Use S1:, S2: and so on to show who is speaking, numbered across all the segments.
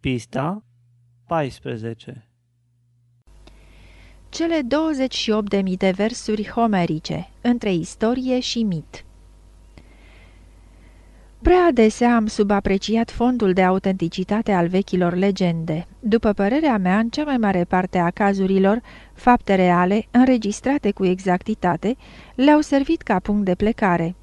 S1: Pista 14
S2: Cele 28.000 de versuri homerice, între istorie și mit Prea adesea am subapreciat fondul de autenticitate al vechilor legende. După părerea mea, în cea mai mare parte a cazurilor, fapte reale, înregistrate cu exactitate, le-au servit ca punct de plecare.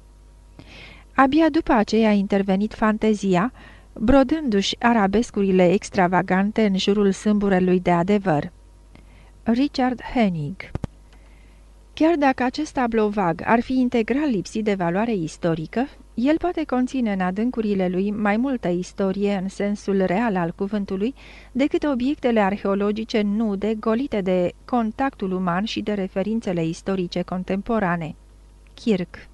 S2: Abia după aceea a intervenit fantezia, brodându-și arabescurile extravagante în jurul sâmburelui de adevăr. Richard Hennig Chiar dacă acest tablou vag ar fi integral lipsit de valoare istorică, el poate conține în adâncurile lui mai multă istorie în sensul real al cuvântului decât obiectele arheologice nude, golite de contactul uman și de referințele istorice contemporane. Kirk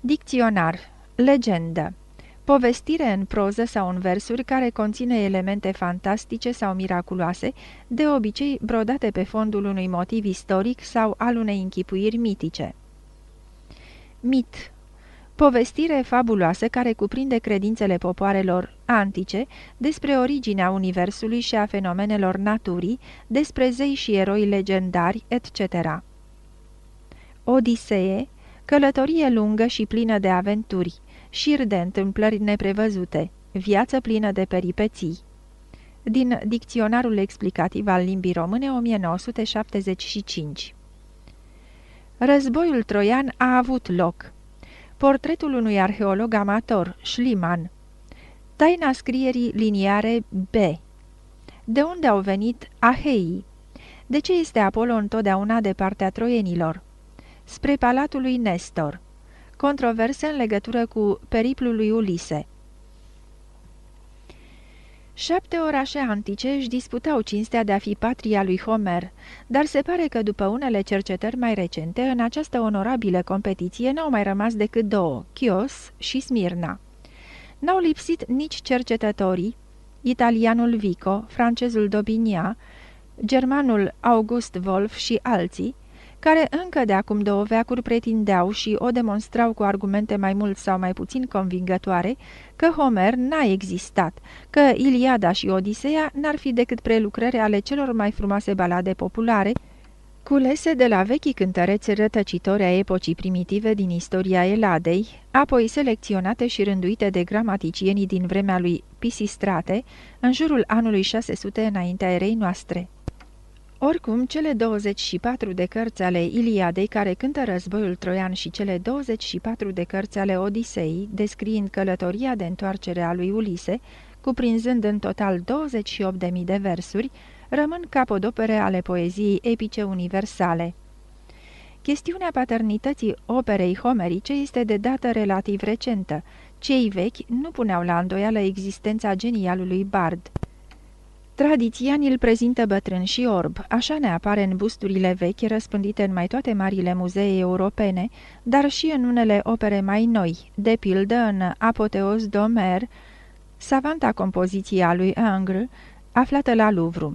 S2: Dicționar Legendă Povestire în proză sau în versuri care conține elemente fantastice sau miraculoase, de obicei brodate pe fondul unui motiv istoric sau al unei închipuiri mitice. Mit Povestire fabuloasă care cuprinde credințele popoarelor antice despre originea universului și a fenomenelor naturii, despre zei și eroi legendari, etc. Odisee, călătorie lungă și plină de aventuri, șir de întâmplări neprevăzute, viață plină de peripeții. Din Dicționarul explicativ al limbii române 1975 Războiul troian a avut loc. Portretul unui arheolog amator, Schliemann. Taina scrierii liniare B. De unde au venit Aheii? De ce este Apollo întotdeauna de partea troienilor? Spre palatul lui Nestor. Controverse în legătură cu periplul lui Ulise. Șapte orașe antice își disputau cinstea de a fi patria lui Homer, dar se pare că după unele cercetări mai recente, în această onorabilă competiție n-au mai rămas decât două, Chios și Smirna. N-au lipsit nici cercetătorii, italianul Vico, francezul Dobinia, germanul August Wolf și alții, care încă de acum două veacuri pretindeau și o demonstrau cu argumente mai mult sau mai puțin convingătoare că Homer n-a existat, că Iliada și Odiseea n-ar fi decât prelucrări ale celor mai frumoase balade populare, culese de la vechii cântăreți rătăcitori a epocii primitive din istoria Eladei, apoi selecționate și rânduite de gramaticienii din vremea lui Pisistrate, în jurul anului 600 înaintea erei noastre. Oricum, cele 24 de cărți ale Iliadei care cântă războiul troian și cele 24 de cărți ale Odisei, descriind călătoria de întoarcere a lui Ulise, cuprinzând în total 28.000 de versuri, rămân capodopere ale poeziei epice universale. Chestiunea paternității operei homerice este de dată relativ recentă. Cei vechi nu puneau la îndoială existența genialului Bard. Tradiția îl prezintă bătrân și orb, așa ne apare în busturile vechi răspândite în mai toate marile muzee europene, dar și în unele opere mai noi, de pildă în Apoteos d'Omer, savanta compoziție a lui Ingres, aflată la Louvre.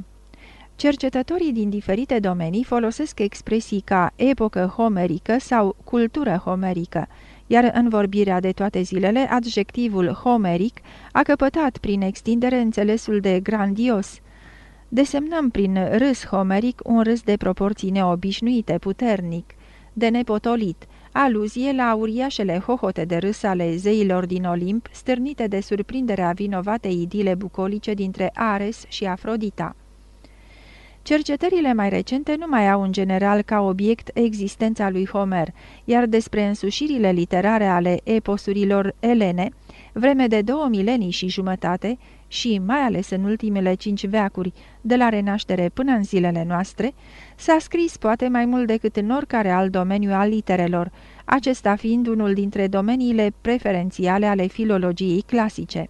S2: Cercetătorii din diferite domenii folosesc expresii ca epocă homerică sau cultură homerică, iar în vorbirea de toate zilele, adjectivul homeric a căpătat prin extindere înțelesul de grandios. Desemnăm prin râs homeric un râs de proporții neobișnuite, puternic, de nepotolit, aluzie la uriașele hohote de râs ale zeilor din Olimp, stârnite de surprinderea vinovatei idile bucolice dintre Ares și Afrodita. Cercetările mai recente nu mai au în general ca obiect existența lui Homer, iar despre însușirile literare ale eposurilor elene, vreme de două milenii și jumătate, și mai ales în ultimele cinci veacuri, de la renaștere până în zilele noastre, s-a scris poate mai mult decât în oricare alt domeniu al literelor, acesta fiind unul dintre domeniile preferențiale ale filologiei clasice.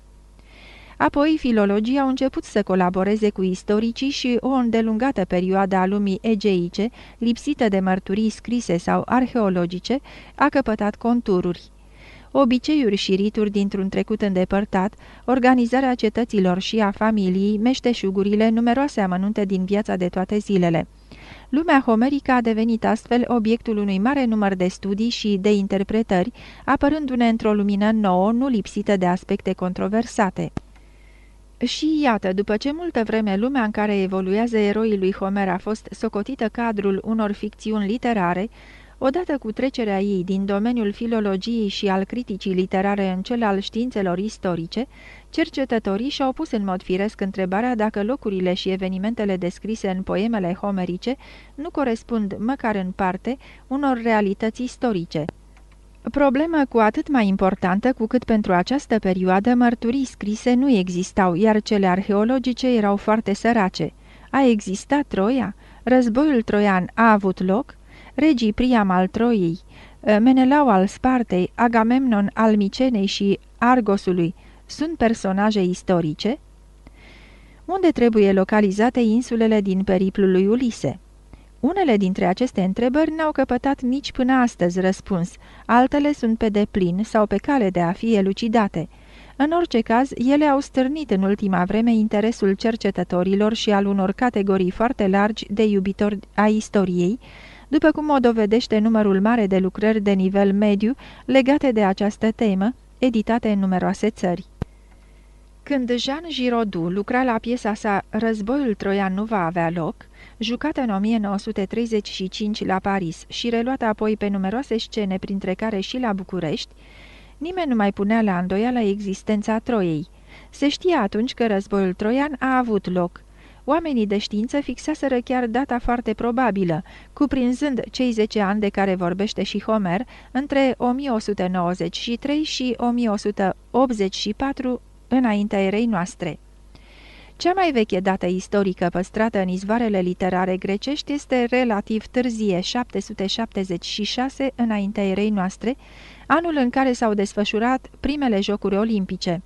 S2: Apoi, filologii au început să colaboreze cu istoricii și o îndelungată perioadă a lumii egeice, lipsită de mărturii scrise sau arheologice, a căpătat contururi. Obiceiuri și rituri dintr-un trecut îndepărtat, organizarea cetăților și a familiei, meșteșugurile, numeroase amănunte din viața de toate zilele. Lumea homerică a devenit astfel obiectul unui mare număr de studii și de interpretări, apărându-ne într-o lumină nouă, nu lipsită de aspecte controversate. Și iată, după ce multă vreme lumea în care evoluează eroii lui Homer a fost socotită cadrul unor ficțiuni literare, odată cu trecerea ei din domeniul filologiei și al criticii literare în cel al științelor istorice, cercetătorii și-au pus în mod firesc întrebarea dacă locurile și evenimentele descrise în poemele homerice nu corespund, măcar în parte, unor realități istorice. Problemă cu atât mai importantă cu cât pentru această perioadă mărturii scrise nu existau, iar cele arheologice erau foarte sărace. A existat Troia? Războiul troian a avut loc? Regii Priam al Troiei, Menelau al Spartei, Agamemnon al Micenei și Argosului sunt personaje istorice? Unde trebuie localizate insulele din periplul lui Ulise? Unele dintre aceste întrebări n-au căpătat nici până astăzi răspuns, altele sunt pe deplin sau pe cale de a fi elucidate. În orice caz, ele au stârnit în ultima vreme interesul cercetătorilor și al unor categorii foarte largi de iubitori a istoriei, după cum o dovedește numărul mare de lucrări de nivel mediu legate de această temă, editate în numeroase țări. Când Jean Giraudoux lucra la piesa sa Războiul Troian nu va avea loc, jucată în 1935 la Paris și reluată apoi pe numeroase scene, printre care și la București, nimeni nu mai punea la îndoială existența Troiei. Se știa atunci că războiul troian a avut loc. Oamenii de știință fixaseră chiar data foarte probabilă, cuprinzând cei 10 ani de care vorbește și Homer, între 1193 și 1184 înaintea erei noastre. Cea mai veche dată istorică păstrată în izvoarele literare grecești este relativ târzie, 776 înaintea erei noastre, anul în care s-au desfășurat primele jocuri olimpice.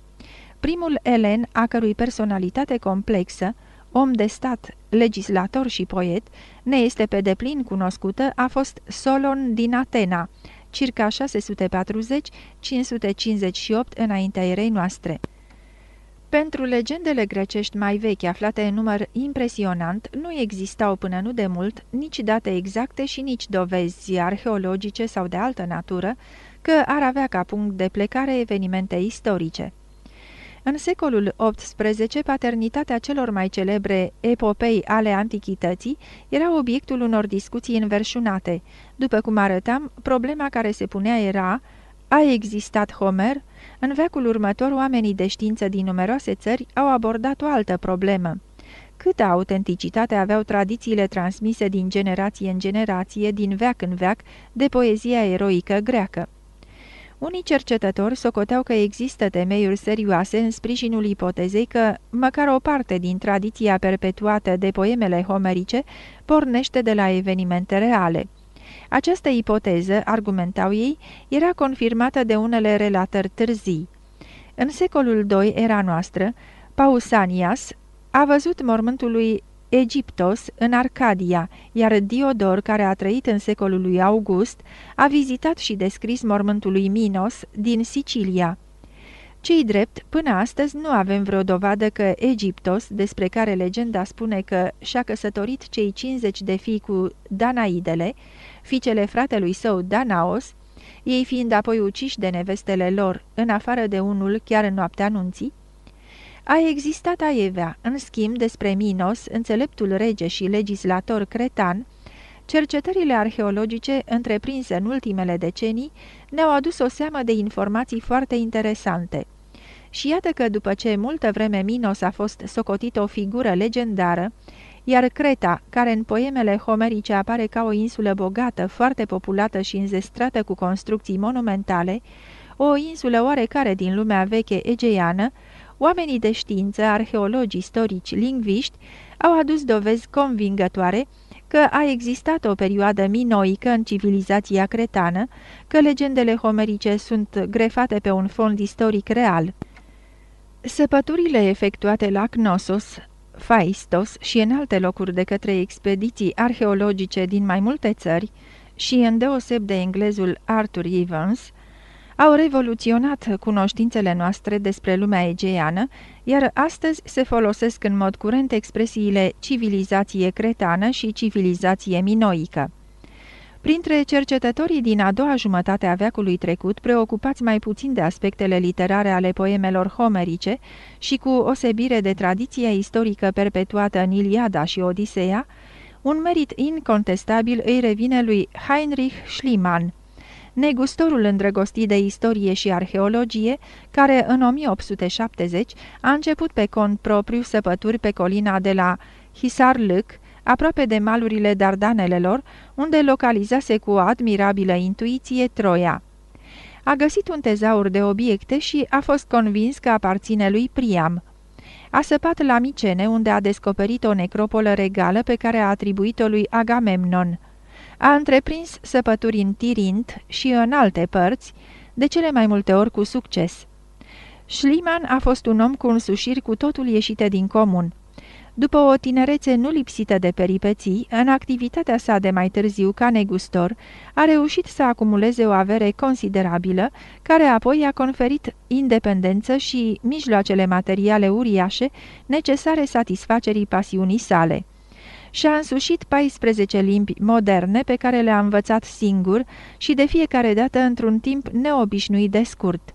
S2: Primul elen, a cărui personalitate complexă, om de stat, legislator și poet, ne este pe deplin cunoscută, a fost Solon din Atena, circa 640-558 înaintea erei noastre. Pentru legendele grecești mai vechi aflate în număr impresionant, nu existau până nu de mult nici date exacte și nici dovezi arheologice sau de altă natură că ar avea ca punct de plecare evenimente istorice. În secolul XVIII, paternitatea celor mai celebre epopei ale antichității era obiectul unor discuții înverșunate. După cum arătam, problema care se punea era, a existat Homer? În veacul următor, oamenii de știință din numeroase țări au abordat o altă problemă. Câtă autenticitate aveau tradițiile transmise din generație în generație, din veac în veac, de poezia eroică greacă? Unii cercetători socoteau că există temeiuri serioase în sprijinul ipotezei că, măcar o parte din tradiția perpetuată de poemele homerice, pornește de la evenimente reale. Această ipoteză, argumentau ei, era confirmată de unele relatări târzii. În secolul II era noastră, Pausanias a văzut mormântul lui Egiptos în Arcadia, iar Diodor, care a trăit în secolul lui August, a vizitat și descris mormântul lui Minos din Sicilia. Cei drept, până astăzi nu avem vreo dovadă că Egiptos, despre care legenda spune că și-a căsătorit cei 50 de fii cu Danaidele, fiicele fratelui său Danaos, ei fiind apoi uciși de nevestele lor, în afară de unul chiar în noaptea nunții, a existat Aevea, în schimb despre Minos, înțeleptul rege și legislator cretan, cercetările arheologice întreprinse în ultimele decenii ne-au adus o seamă de informații foarte interesante. Și iată că după ce multă vreme Minos a fost socotit o figură legendară, iar Creta, care în poemele homerice apare ca o insulă bogată, foarte populată și înzestrată cu construcții monumentale, o insulă oarecare din lumea veche egeiană, oamenii de știință, arheologi, istorici, lingviști, au adus dovezi convingătoare că a existat o perioadă minoică în civilizația cretană, că legendele homerice sunt grefate pe un fond istoric real. Săpăturile efectuate la Knossos, Faistos și în alte locuri de către expediții arheologice din mai multe țări și îndeoseb de englezul Arthur Evans, au revoluționat cunoștințele noastre despre lumea egeană, iar astăzi se folosesc în mod curent expresiile civilizație cretană și civilizație minoică. Printre cercetătorii din a doua jumătate a veacului trecut, preocupați mai puțin de aspectele literare ale poemelor homerice și cu osebire de tradiția istorică perpetuată în Iliada și Odiseea, un merit incontestabil îi revine lui Heinrich Schliemann, negustorul îndrăgostit de istorie și arheologie, care în 1870 a început pe cont propriu săpături pe colina de la Hisarlâc, aproape de malurile Dardanelelor, unde localizase cu o admirabilă intuiție Troia. A găsit un tezaur de obiecte și a fost convins că aparține lui Priam. A săpat la Micene, unde a descoperit o necropolă regală pe care a atribuit-o lui Agamemnon. A întreprins săpături în Tirint și în alte părți, de cele mai multe ori cu succes. Schliemann a fost un om cu însușiri cu totul ieșite din comun. După o tinerețe nu lipsită de peripeții, în activitatea sa de mai târziu ca negustor, a reușit să acumuleze o avere considerabilă, care apoi i-a conferit independență și mijloacele materiale uriașe necesare satisfacerii pasiunii sale. Și-a însușit 14 limbi moderne pe care le-a învățat singur și de fiecare dată într-un timp neobișnuit de scurt.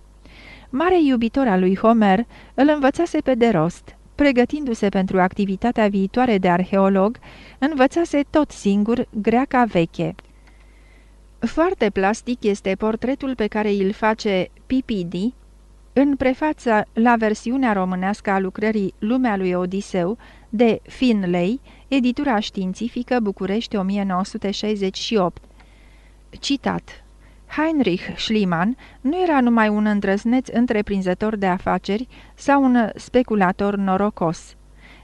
S2: Mare iubitor al lui Homer, îl învățase pe de rost pregătindu-se pentru activitatea viitoare de arheolog, învățase tot singur greaca veche. Foarte plastic este portretul pe care îl face Pipidi în prefața la versiunea românească a lucrării Lumea lui Odiseu de Finlay, editura științifică București 1968. Citat Heinrich Schliemann nu era numai un îndrăzneț întreprinzător de afaceri sau un speculator norocos.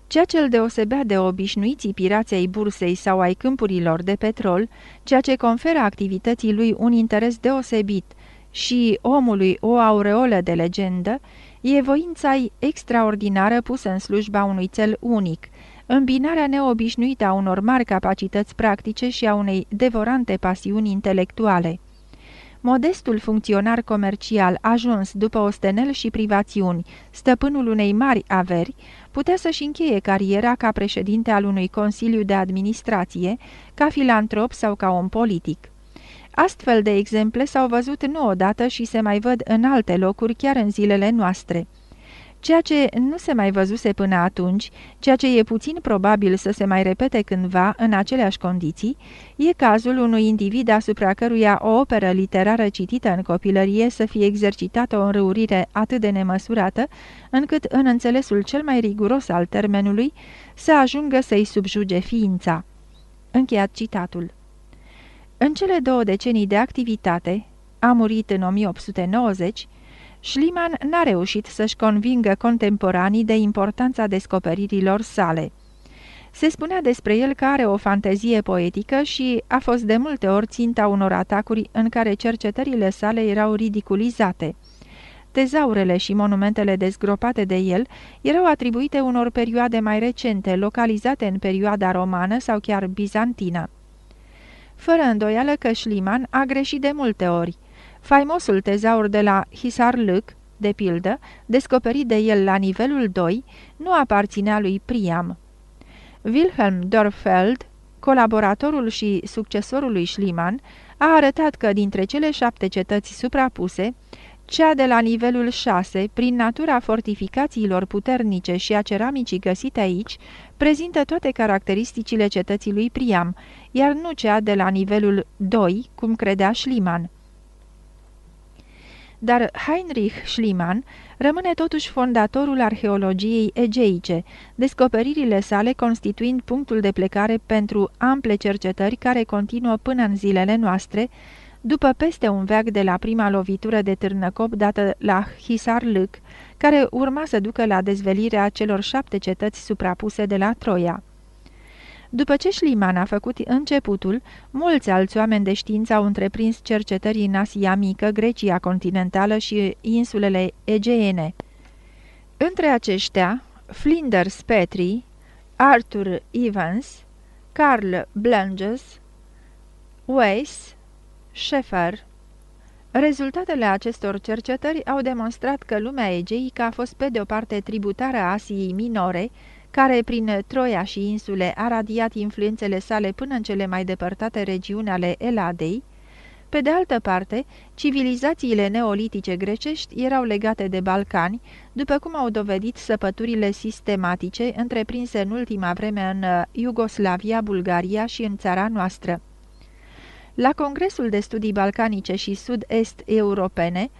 S2: Ceea ce îl deosebea de obișnuiții pirații ai bursei sau ai câmpurilor de petrol, ceea ce conferă activității lui un interes deosebit și omului o aureolă de legendă, e voința extraordinară pusă în slujba unui cel unic, îmbinarea neobișnuită a unor mari capacități practice și a unei devorante pasiuni intelectuale. Modestul funcționar comercial ajuns după ostenel și privațiuni, stăpânul unei mari averi, putea să-și încheie cariera ca președinte al unui consiliu de administrație, ca filantrop sau ca om politic. Astfel de exemple s-au văzut nu odată și se mai văd în alte locuri chiar în zilele noastre. Ceea ce nu se mai văzuse până atunci, ceea ce e puțin probabil să se mai repete cândva în aceleași condiții, e cazul unui individ asupra căruia o operă literară citită în copilărie să fie exercitată o înrăurire atât de nemăsurată, încât, în înțelesul cel mai riguros al termenului, să ajungă să-i subjuge ființa. Încheiat citatul. În cele două decenii de activitate, a murit în 1890, Schliemann n-a reușit să-și convingă contemporanii de importanța descoperirilor sale. Se spunea despre el că are o fantezie poetică și a fost de multe ori ținta unor atacuri în care cercetările sale erau ridiculizate. Tezaurele și monumentele dezgropate de el erau atribuite unor perioade mai recente, localizate în perioada romană sau chiar bizantină. Fără îndoială că Schliemann a greșit de multe ori. Faimosul tezaur de la Hisarlâc, de pildă, descoperit de el la nivelul 2, nu aparținea lui Priam. Wilhelm Dorfeld, colaboratorul și succesorul lui Schliemann, a arătat că dintre cele șapte cetăți suprapuse, cea de la nivelul 6, prin natura fortificațiilor puternice și a ceramicii găsite aici, prezintă toate caracteristicile cetății lui Priam, iar nu cea de la nivelul 2, cum credea Schliemann dar Heinrich Schliemann rămâne totuși fondatorul arheologiei egeice, descoperirile sale constituind punctul de plecare pentru ample cercetări care continuă până în zilele noastre, după peste un veac de la prima lovitură de târnăcop dată la Hisarlâc, care urma să ducă la dezvelirea celor șapte cetăți suprapuse de la Troia. După ce Schliemann a făcut începutul, mulți alți oameni de știință au întreprins cercetări în Asia Mică, Grecia continentală și insulele Egeene. Între aceștia, Flinders Petrie, Arthur Evans, Carl Blanges, Weiss, Schaeffer. Rezultatele acestor cercetări au demonstrat că lumea egeică a fost pe de o parte tributară Asiei Minore, care prin Troia și insule a radiat influențele sale până în cele mai depărtate regiuni ale Eladei, pe de altă parte, civilizațiile neolitice grecești erau legate de Balcani, după cum au dovedit săpăturile sistematice întreprinse în ultima vreme în uh, Iugoslavia, Bulgaria și în țara noastră. La Congresul de Studii Balcanice și Sud-Est Europene,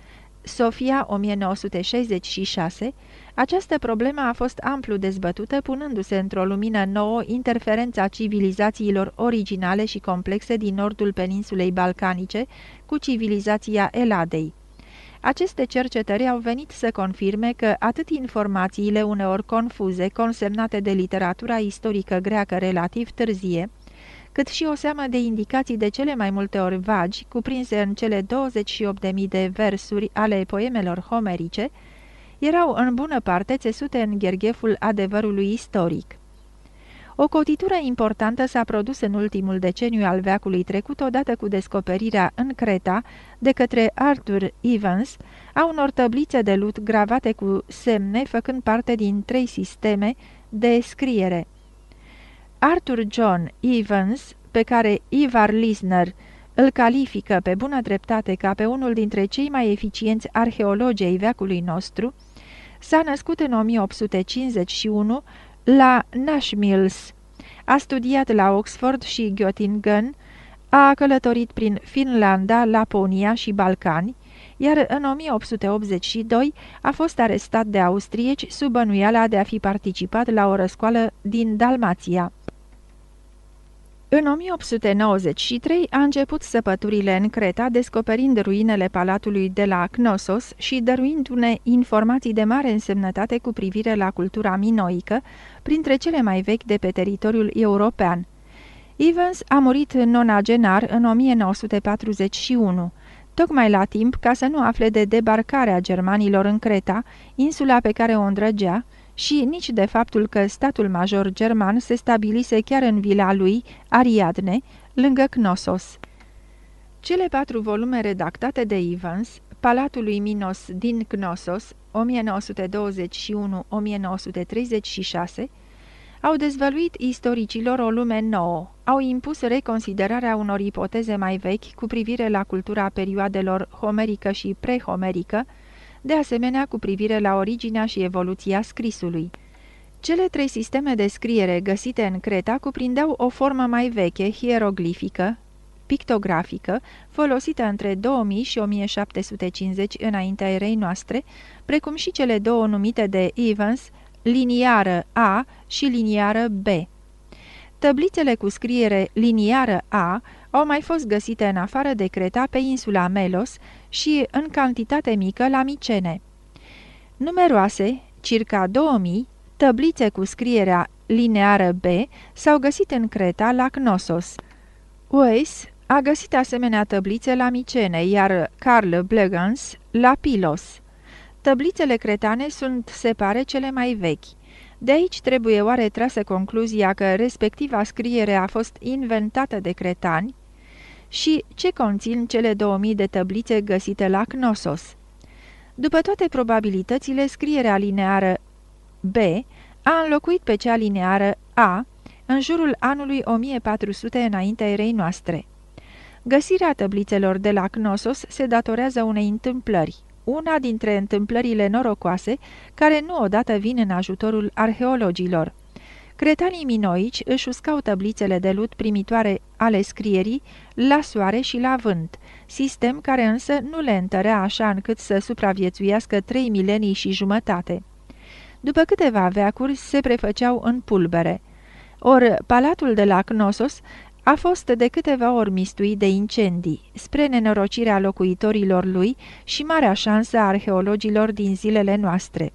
S2: Sofia 1966, această problemă a fost amplu dezbătută, punându-se într-o lumină nouă interferența civilizațiilor originale și complexe din nordul peninsulei balcanice cu civilizația Eladei. Aceste cercetări au venit să confirme că atât informațiile uneori confuze, consemnate de literatura istorică greacă relativ târzie, cât și o seamă de indicații de cele mai multe ori vagi, cuprinse în cele 28.000 de versuri ale poemelor homerice, erau în bună parte țesute în ghergheful adevărului istoric. O cotitură importantă s-a produs în ultimul deceniu al veacului trecut odată cu descoperirea în Creta de către Arthur Evans a unor tăblițe de lut gravate cu semne făcând parte din trei sisteme de scriere. Arthur John Evans, pe care Ivar Lisner îl califică pe bună dreptate ca pe unul dintre cei mai eficienți arheologi ai veacului nostru, S-a născut în 1851 la Nashmills. A studiat la Oxford și Göttingen, a călătorit prin Finlanda, Laponia și Balcani, iar în 1882 a fost arestat de austrieci sub bănuiala de a fi participat la o răscoală din Dalmația. În 1893 a început săpăturile în Creta, descoperind ruinele palatului de la Knossos și dăruindu-ne informații de mare însemnătate cu privire la cultura minoică, printre cele mai vechi de pe teritoriul european. Evans a murit nonagenar în 1941, tocmai la timp ca să nu afle de debarcarea germanilor în Creta, insula pe care o îndrăgea, și nici de faptul că statul major german se stabilise chiar în vila lui, Ariadne, lângă Knossos. Cele patru volume redactate de Evans, Palatul lui Minos din Knossos, 1921-1936, au dezvăluit istoricilor o lume nouă, au impus reconsiderarea unor ipoteze mai vechi cu privire la cultura perioadelor homerică și prehomerică, de asemenea cu privire la originea și evoluția scrisului. Cele trei sisteme de scriere găsite în Creta cuprindeau o formă mai veche, hieroglifică, pictografică, folosită între 2000 și 1750 înaintea erei noastre, precum și cele două numite de Evans, liniară A și liniară B. Tăblițele cu scriere liniară A au mai fost găsite în afară de Creta pe insula Melos și în cantitate mică la Micene. Numeroase, circa 2000, tăblițe cu scrierea lineară B s-au găsit în Creta la Knossos. Weiss a găsit asemenea tăblițe la Micene, iar Carl Blegans la Pilos. Tăblițele cretane sunt, se pare, cele mai vechi. De aici trebuie oare trasă concluzia că respectiva scriere a fost inventată de cretani, și ce conțin cele 2000 de tăblițe găsite la Knossos. După toate probabilitățile, scrierea lineară B a înlocuit pe cea lineară A în jurul anului 1400 înaintea erei noastre. Găsirea tăblițelor de la Knossos se datorează unei întâmplări, una dintre întâmplările norocoase care nu odată vin în ajutorul arheologilor. Cretanii minoici își uscau tăblițele de lut primitoare ale scrierii la soare și la vânt, sistem care însă nu le întărea așa încât să supraviețuiască trei milenii și jumătate. După câteva veacuri se prefăceau în pulbere. Or, palatul de la Knossos a fost de câteva ori mistuit de incendii, spre nenorocirea locuitorilor lui și marea șansă a arheologilor din zilele noastre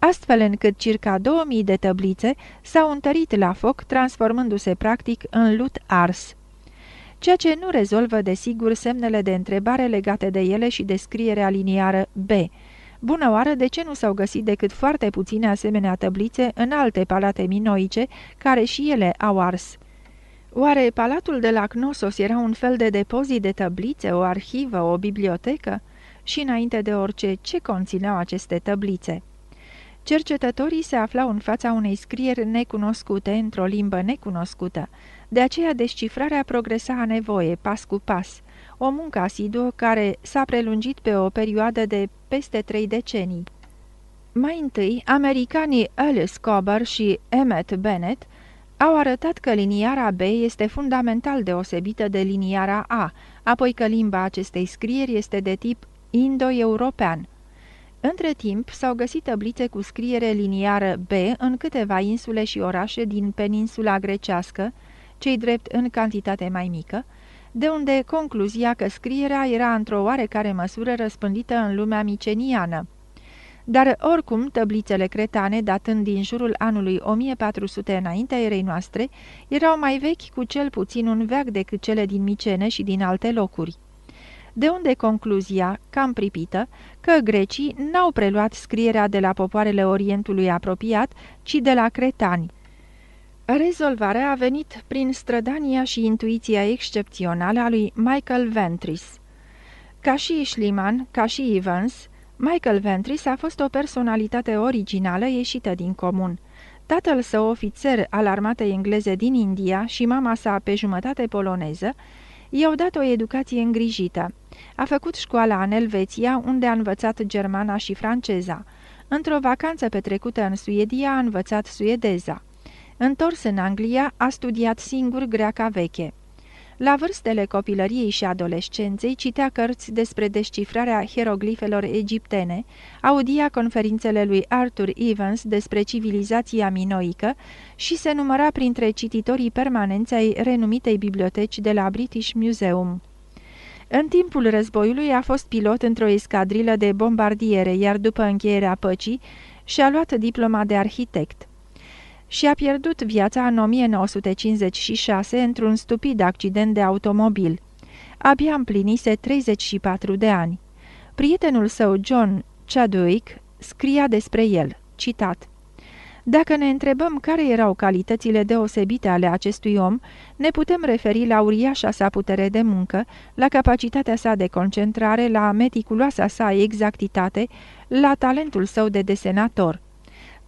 S2: astfel încât circa 2000 de tăblițe s-au întărit la foc, transformându-se practic în lut ars. Ceea ce nu rezolvă desigur semnele de întrebare legate de ele și descrierea liniară B. Bună oară, de ce nu s-au găsit decât foarte puține asemenea tăblițe în alte palate minoice, care și ele au ars? Oare palatul de la Knossos era un fel de depozit de tăblițe, o arhivă, o bibliotecă? Și înainte de orice, ce conțineau aceste tăblițe? Cercetătorii se aflau în fața unei scrieri necunoscute, într-o limbă necunoscută. De aceea descifrarea progresa a nevoie, pas cu pas. O muncă asiduă care s-a prelungit pe o perioadă de peste trei decenii. Mai întâi, americanii Alice Cobber și Emmett Bennett au arătat că liniara B este fundamental deosebită de liniara A, apoi că limba acestei scrieri este de tip indo-european. Între timp, s-au găsit tablițe cu scriere liniară B în câteva insule și orașe din peninsula grecească, cei drept în cantitate mai mică, de unde concluzia că scrierea era într-o oarecare măsură răspândită în lumea miceniană. Dar oricum, tăblițele cretane, datând din jurul anului 1400 înaintea erei noastre, erau mai vechi cu cel puțin un veac decât cele din Micene și din alte locuri. De unde concluzia, cam pripită, că grecii n-au preluat scrierea de la popoarele Orientului apropiat, ci de la cretani. Rezolvarea a venit prin strădania și intuiția excepțională a lui Michael Ventris. Ca și Schliemann, ca și Evans, Michael Ventris a fost o personalitate originală ieșită din comun. Tatăl său ofițer al armatei engleze din India și mama sa pe jumătate poloneză i-au dat o educație îngrijită. A făcut școala în Elveția, unde a învățat germana și franceza. Într-o vacanță petrecută în Suedia a învățat suedeza. Întors în Anglia, a studiat singur greaca veche. La vârstele copilăriei și adolescenței citea cărți despre descifrarea hieroglifelor egiptene, audia conferințele lui Arthur Evans despre civilizația minoică și se număra printre cititorii permanenți ai renumitei biblioteci de la British Museum. În timpul războiului a fost pilot într-o escadrilă de bombardiere, iar după încheierea păcii și-a luat diploma de arhitect și a pierdut viața în 1956 într-un stupid accident de automobil. Abia împlinise 34 de ani. Prietenul său, John Chadwick, scria despre el, citat, Dacă ne întrebăm care erau calitățile deosebite ale acestui om, ne putem referi la uriașa sa putere de muncă, la capacitatea sa de concentrare, la meticuloasa sa exactitate, la talentul său de desenator.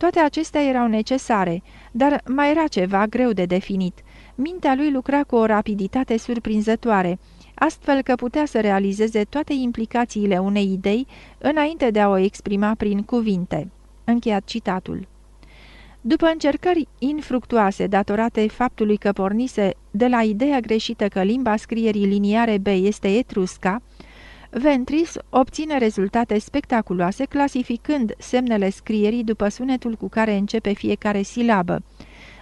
S2: Toate acestea erau necesare, dar mai era ceva greu de definit. Mintea lui lucra cu o rapiditate surprinzătoare, astfel că putea să realizeze toate implicațiile unei idei înainte de a o exprima prin cuvinte. Încheiat citatul. După încercări infructuoase datorate faptului că pornise de la ideea greșită că limba scrierii liniare B este etrusca, Ventris obține rezultate spectaculoase clasificând semnele scrierii după sunetul cu care începe fiecare silabă,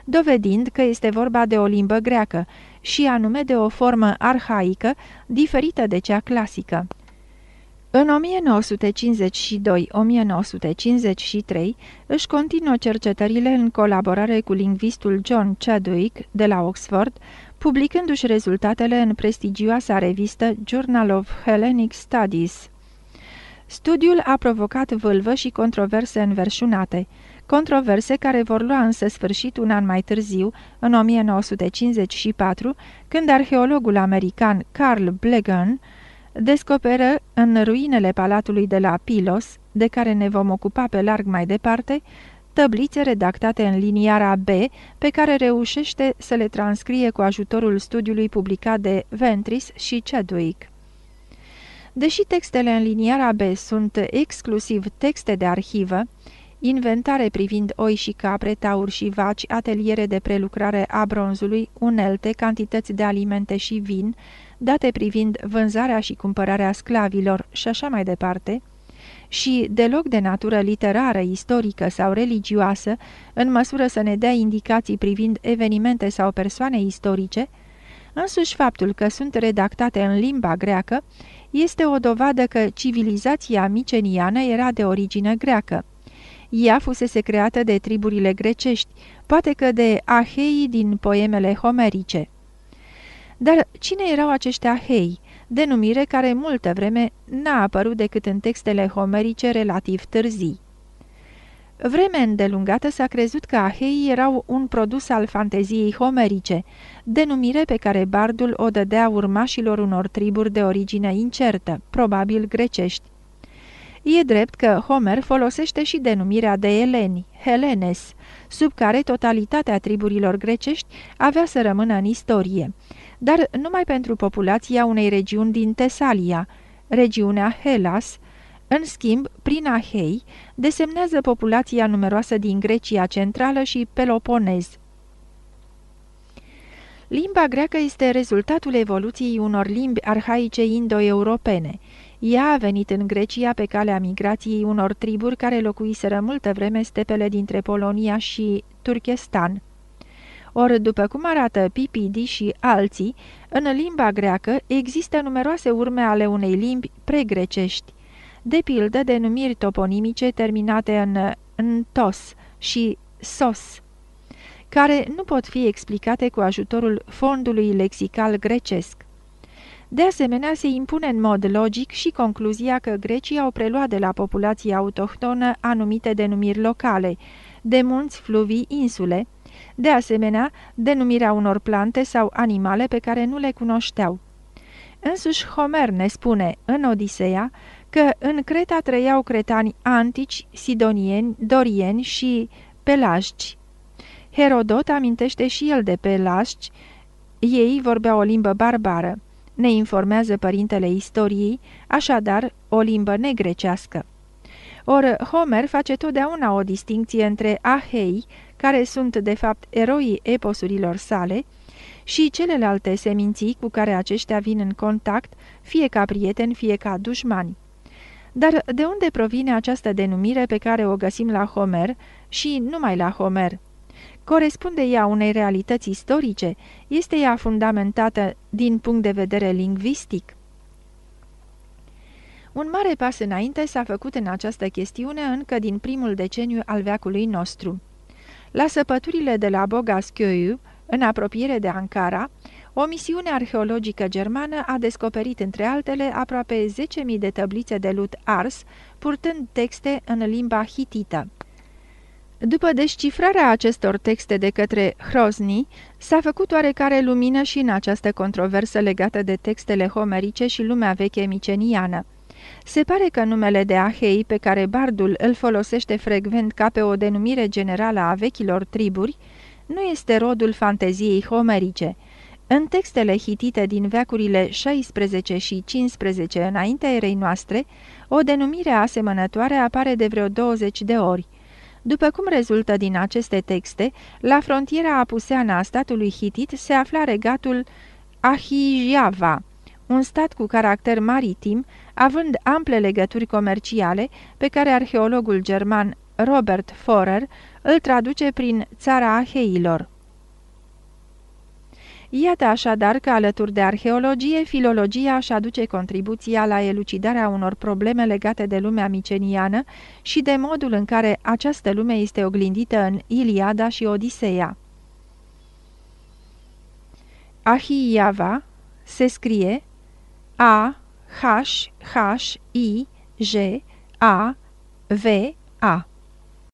S2: dovedind că este vorba de o limbă greacă și anume de o formă arhaică diferită de cea clasică. În 1952-1953 își continuă cercetările în colaborare cu lingvistul John Chadwick de la Oxford, publicându-și rezultatele în prestigioasa revistă Journal of Hellenic Studies. Studiul a provocat vâlvă și controverse înverșunate, controverse care vor lua însă sfârșit un an mai târziu, în 1954, când arheologul american Carl Blegan descoperă în ruinele palatului de la Pilos, de care ne vom ocupa pe larg mai departe, tăblițe redactate în liniara B, pe care reușește să le transcrie cu ajutorul studiului publicat de Ventris și Chadwick. Deși textele în liniara B sunt exclusiv texte de arhivă, inventare privind oi și capre, tauri și vaci, ateliere de prelucrare a bronzului, unelte, cantități de alimente și vin, date privind vânzarea și cumpărarea sclavilor și așa mai departe, și deloc de natură literară, istorică sau religioasă, în măsură să ne dea indicații privind evenimente sau persoane istorice, însuși faptul că sunt redactate în limba greacă este o dovadă că civilizația miceniană era de origine greacă. Ea fusese creată de triburile grecești, poate că de aheii din poemele homerice. Dar cine erau acești ahei? Denumire care multă vreme n-a apărut decât în textele homerice relativ târzii. Vreme îndelungată s-a crezut că aheii erau un produs al fanteziei homerice, denumire pe care bardul o dădea urmașilor unor triburi de origine incertă, probabil grecești. E drept că Homer folosește și denumirea de eleni, Helenes, sub care totalitatea triburilor grecești avea să rămână în istorie, dar numai pentru populația unei regiuni din Tesalia, regiunea Hellas, în schimb, prin Ahei, desemnează populația numeroasă din Grecia centrală și Peloponez. Limba greacă este rezultatul evoluției unor limbi arhaice indo-europene. Ea a venit în Grecia pe calea migrației unor triburi care locuiseră multă vreme stepele dintre Polonia și Turkestan. Ori, după cum arată Pipidi și alții, în limba greacă există numeroase urme ale unei limbi pregrecești, de pildă denumiri toponimice terminate în ntos și sos, care nu pot fi explicate cu ajutorul fondului lexical grecesc. De asemenea, se impune în mod logic și concluzia că grecii au preluat de la populația autohtonă anumite denumiri locale, de munți, fluvii, insule, de asemenea, denumirea unor plante sau animale pe care nu le cunoșteau. Însuși Homer ne spune în Odiseea că în Creta trăiau cretani antici, sidonieni, dorieni și pelasgi. Herodot amintește și el de pelasgi, ei vorbeau o limbă barbară. Ne informează părintele istoriei, așadar o limbă negrecească. Or, Homer face totdeauna o distinție între ahei, care sunt de fapt eroii eposurilor sale, și celelalte seminții cu care aceștia vin în contact, fie ca prieteni, fie ca dușmani. Dar de unde provine această denumire pe care o găsim la Homer și numai la Homer? Corespunde ea unei realități istorice? Este ea fundamentată din punct de vedere lingvistic? Un mare pas înainte s-a făcut în această chestiune încă din primul deceniu al veacului nostru. La săpăturile de la Bogasköyü, în apropiere de Ankara, o misiune arheologică germană a descoperit, între altele, aproape 10.000 de tăblițe de lut ars, purtând texte în limba hitită. După descifrarea acestor texte de către Hrozny, s-a făcut oarecare lumină și în această controversă legată de textele homerice și lumea veche miceniană. Se pare că numele de Ahei, pe care bardul îl folosește frecvent ca pe o denumire generală a vechilor triburi, nu este rodul fanteziei homerice. În textele hitite din veacurile 16 și 15 înaintea erei noastre, o denumire asemănătoare apare de vreo 20 de ori. După cum rezultă din aceste texte, la frontiera apuseană a statului hitit se afla regatul Ahijiava, un stat cu caracter maritim, având ample legături comerciale, pe care arheologul german Robert Forer îl traduce prin țara Aheilor. Iată așadar că alături de arheologie, filologia își aduce contribuția la elucidarea unor probleme legate de lumea miceniană și de modul în care această lume este oglindită în Iliada și Odiseea. Ahiiava se scrie A, H, H, I, J, A, V, A.